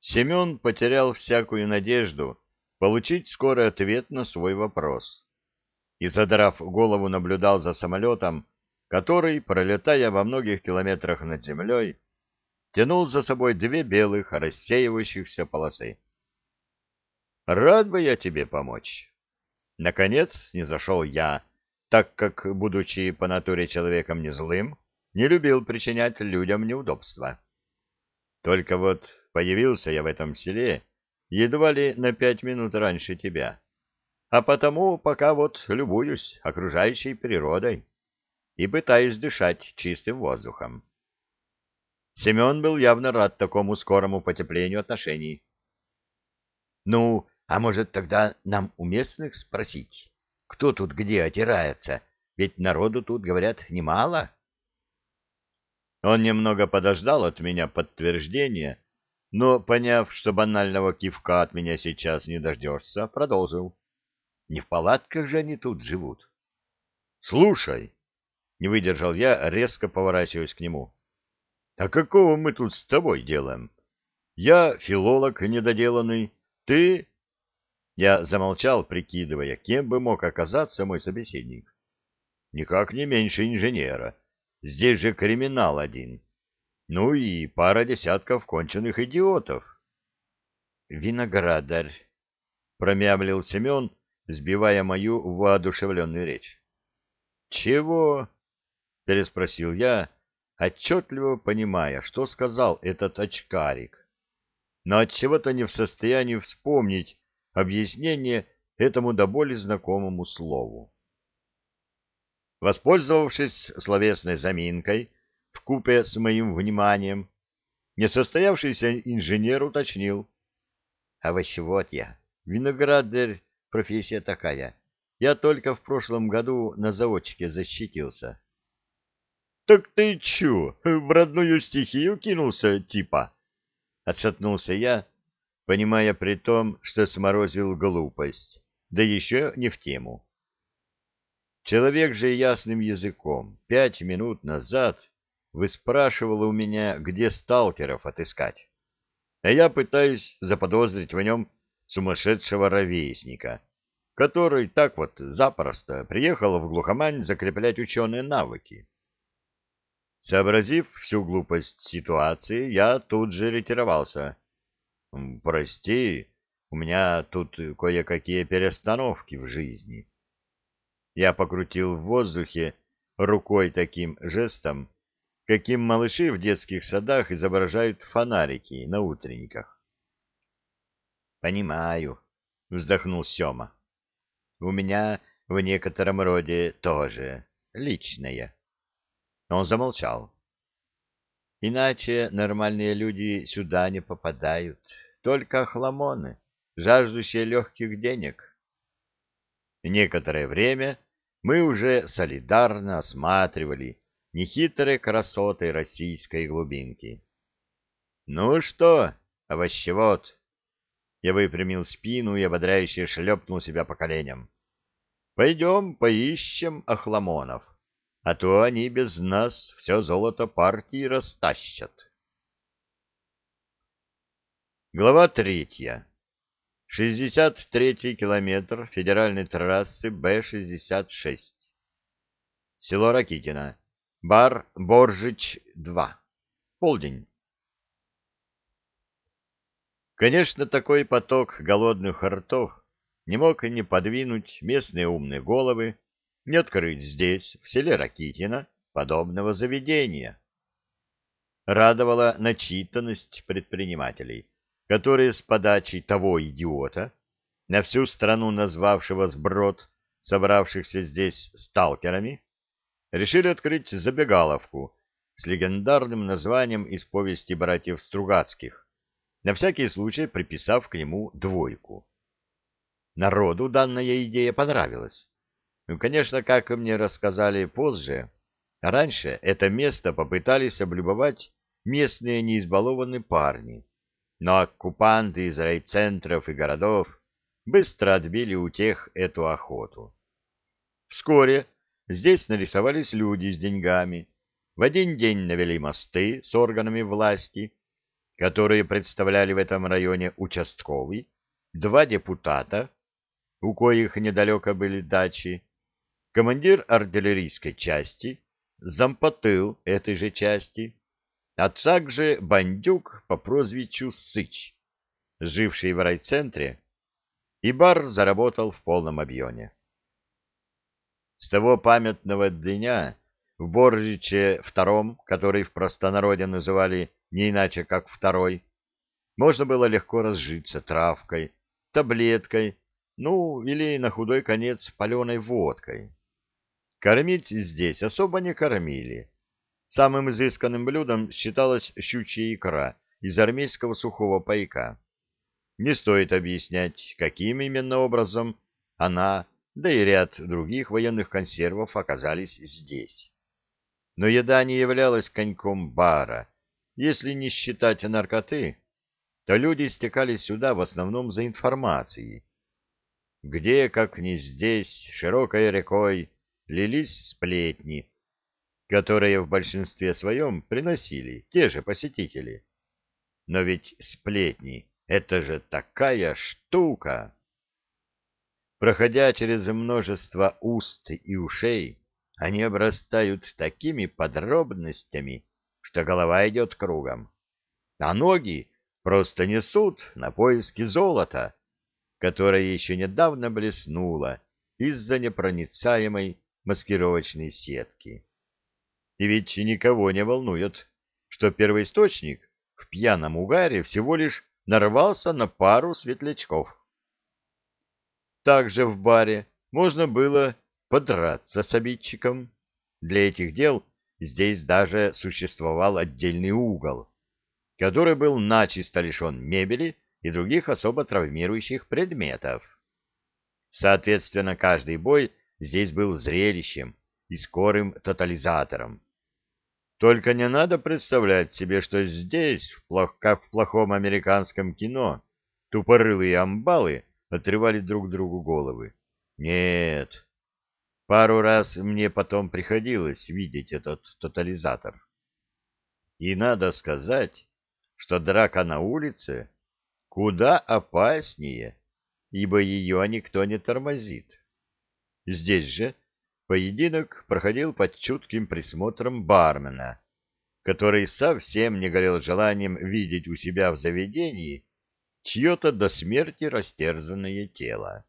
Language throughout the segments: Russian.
Семен потерял всякую надежду получить скорый ответ на свой вопрос. И, задрав голову, наблюдал за самолетом, который, пролетая во многих километрах над землей, тянул за собой две белых рассеивающихся полосы. «Рад бы я тебе помочь!» Наконец снизошел я, так как, будучи по натуре человеком не злым, не любил причинять людям неудобства. Только вот появился я в этом селе едва ли на пять минут раньше тебя, а потому пока вот любуюсь окружающей природой и пытаюсь дышать чистым воздухом. Семен был явно рад такому скорому потеплению отношений. — Ну, а может, тогда нам у местных спросить, кто тут где отирается? Ведь народу тут, говорят, немало. Он немного подождал от меня подтверждения, но, поняв, что банального кивка от меня сейчас не дождешься, продолжил. Не в палатках же они тут живут. — Слушай, — не выдержал я, резко поворачиваясь к нему, — а какого мы тут с тобой делаем? Я филолог недоделанный, ты... Я замолчал, прикидывая, кем бы мог оказаться мой собеседник. Никак не меньше инженера. Здесь же криминал один. Ну и пара десятков конченых идиотов. «Виноградарь», — промямлил Семен, сбивая мою воодушевленную речь. «Чего?» — переспросил я, отчетливо понимая, что сказал этот очкарик, но отчего-то не в состоянии вспомнить объяснение этому до боли знакомому слову. Воспользовавшись словесной заминкой, в купе с моим вниманием, несостоявшийся инженер уточнил. — Овощевод я. Виноградарь — профессия такая. Я только в прошлом году на заводчике защитился. — Так ты чё, в родную стихию кинулся, типа? — отшатнулся я, понимая при том, что сморозил глупость, да еще не в тему. Человек же ясным языком пять минут назад вы спрашивали у меня, где сталкеров отыскать. А я пытаюсь заподозрить в нем сумасшедшего ровесника, который так вот запросто приехал в глухомань закреплять ученые навыки. Сообразив всю глупость ситуации, я тут же ретировался. «Прости, у меня тут кое-какие перестановки в жизни». Я покрутил в воздухе рукой таким жестом, каким малыши в детских садах изображают фонарики на утренниках. «Понимаю», — вздохнул Сема. «У меня в некотором роде тоже личное». Он замолчал. «Иначе нормальные люди сюда не попадают, только охламоны, жаждущие легких денег». Некоторое время мы уже солидарно осматривали нехитрые красоты российской глубинки. «Ну что, овощевод?» Я выпрямил спину и ободряюще шлепнул себя по коленям. «Пойдем поищем охламонов, а то они без нас все золото партии растащат». Глава третья. 63-й километр федеральной трассы Б-66. Село Ракитино. Бар Боржич-2. Полдень. Конечно, такой поток голодных ртов не мог не подвинуть местные умные головы, не открыть здесь, в селе Ракитино, подобного заведения. Радовала начитанность предпринимателей, которые с подачей того идиота, на всю страну назвавшего сброд собравшихся здесь сталкерами, решили открыть забегаловку с легендарным названием из повести братьев Стругацких, на всякий случай приписав к нему двойку. Народу данная идея понравилась. Ну, конечно, как мне рассказали позже, раньше это место попытались облюбовать местные неизбалованные парни, но оккупанты из райцентров и городов быстро отбили у тех эту охоту. Вскоре Здесь нарисовались люди с деньгами, в один день навели мосты с органами власти, которые представляли в этом районе участковый, два депутата, у коих недалеко были дачи, командир артиллерийской части, зампотыл этой же части, а также бандюк по прозвищу Сыч, живший в райцентре, и бар заработал в полном объеме. С того памятного дня в Боржиче втором, который в простонародье называли не иначе как второй, можно было легко разжиться травкой, таблеткой, ну, или на худой конец паленой водкой. Кормить здесь особо не кормили. Самым изысканным блюдом считалась щучья икра из армейского сухого пайка. Не стоит объяснять, каким именно образом она, да и ряд других военных консервов оказались здесь. Но еда не являлась коньком бара. Если не считать наркоты, то люди стекались сюда в основном за информацией. Где, как ни здесь, широкой рекой лились сплетни, которые в большинстве своем приносили те же посетители. Но ведь сплетни — это же такая штука! Проходя через множество уст и ушей, они обрастают такими подробностями, что голова идет кругом, а ноги просто несут на поиски золота, которое еще недавно блеснуло из-за непроницаемой маскировочной сетки. И ведь никого не волнует, что первоисточник в пьяном угаре всего лишь нарвался на пару светлячков. Также в баре можно было подраться с обидчиком. Для этих дел здесь даже существовал отдельный угол, который был начисто лишен мебели и других особо травмирующих предметов. Соответственно, каждый бой здесь был зрелищем и скорым тотализатором. Только не надо представлять себе, что здесь, как в плохом американском кино, тупорылые амбалы отрывали друг другу головы. Нет. Пару раз мне потом приходилось видеть этот тотализатор. И надо сказать, что драка на улице куда опаснее, ибо ее никто не тормозит. Здесь же поединок проходил под чутким присмотром бармена, который совсем не горел желанием видеть у себя в заведении чье-то до смерти растерзанное тело.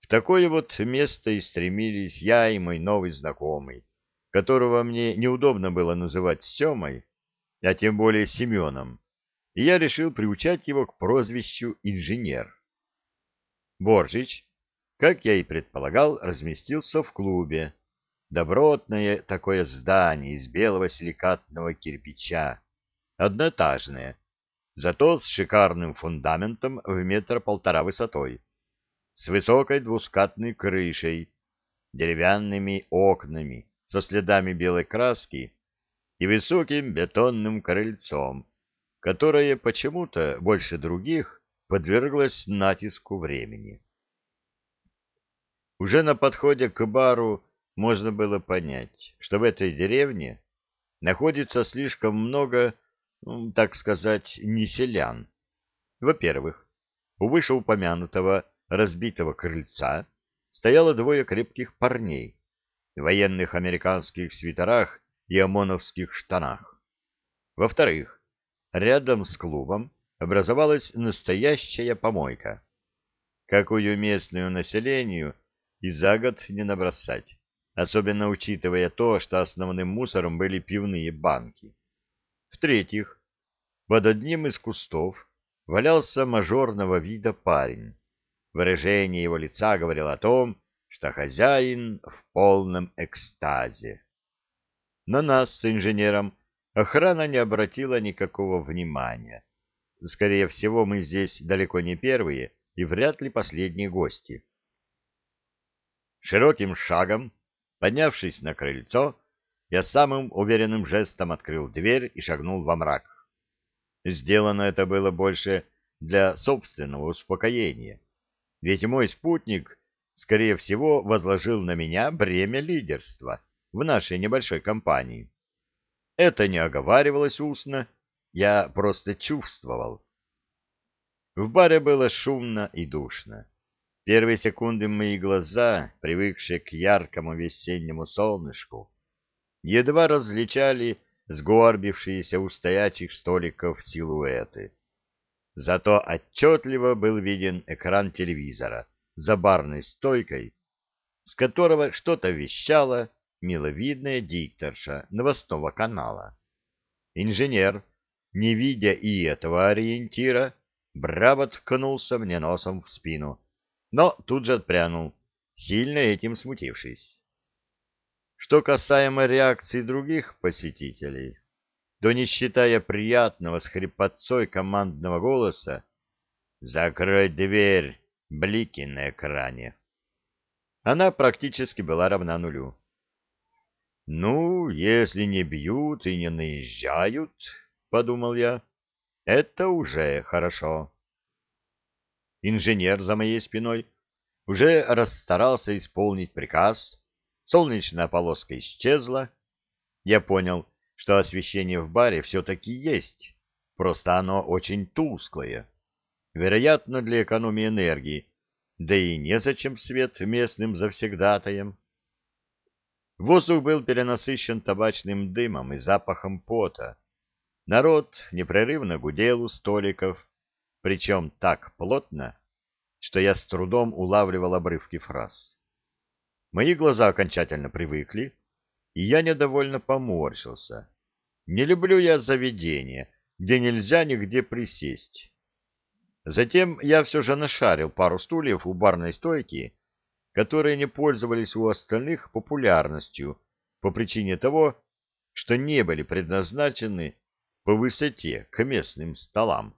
В такое вот место и стремились я и мой новый знакомый, которого мне неудобно было называть Семой, а тем более Семеном, и я решил приучать его к прозвищу «инженер». Боржич как я и предполагал, разместился в клубе. Добротное такое здание из белого силикатного кирпича, одноэтажное, зато с шикарным фундаментом в метр полтора высотой, с высокой двускатной крышей, деревянными окнами, со следами белой краски и высоким бетонным крыльцом, которое почему-то больше других подверглось натиску времени. Уже на подходе к бару можно было понять, что в этой деревне находится слишком много, ну, так сказать, неселян. Во-первых, у вышеупомянутого разбитого крыльца стояло двое крепких парней в военных американских свитерах и ОМОНовских штанах. Во-вторых, рядом с клубом образовалась настоящая помойка. Какую местную населению и за год не набросать, особенно учитывая то, что основным мусором были пивные банки. В-третьих, под одним из кустов валялся мажорного вида парень. Выражение его лица говорило о том, что хозяин в полном экстазе. На нас с инженером охрана не обратила никакого внимания. Скорее всего, мы здесь далеко не первые и вряд ли последние гости. Широким шагом, поднявшись на крыльцо, я самым уверенным жестом открыл дверь и шагнул во мрак. Сделано это было больше для собственного успокоения, ведь мой спутник, скорее всего, возложил на меня бремя лидерства в нашей небольшой компании. Это не оговаривалось устно, я просто чувствовал. В баре было шумно и душно. Первые секунды мои глаза, привыкшие к яркому весеннему солнышку, едва различали сгорбившиеся у стоячих столиков силуэты. Зато отчетливо был виден экран телевизора за барной стойкой, с которого что-то вещала миловидная дикторша новостного канала. Инженер, не видя и этого ориентира, браво ткнулся мне носом в спину, но тут же отпрянул, сильно этим смутившись. Что касаемо реакции других посетителей, то, не считая приятного с хрипотцой командного голоса «Закрой дверь!» блики на экране, она практически была равна нулю. «Ну, если не бьют и не наезжают, — подумал я, — это уже хорошо». Инженер за моей спиной уже расстарался исполнить приказ, солнечная полоска исчезла. Я понял, что освещение в баре все-таки есть, просто оно очень тусклое, вероятно, для экономии энергии, да и незачем свет местным завсегдатаям. Воздух был перенасыщен табачным дымом и запахом пота. Народ непрерывно гудел у столиков, причем так плотно, что я с трудом улавливал обрывки фраз. Мои глаза окончательно привыкли, и я недовольно поморщился. Не люблю я заведения, где нельзя нигде присесть. Затем я все же нашарил пару стульев у барной стойки, которые не пользовались у остальных популярностью по причине того, что не были предназначены по высоте к местным столам.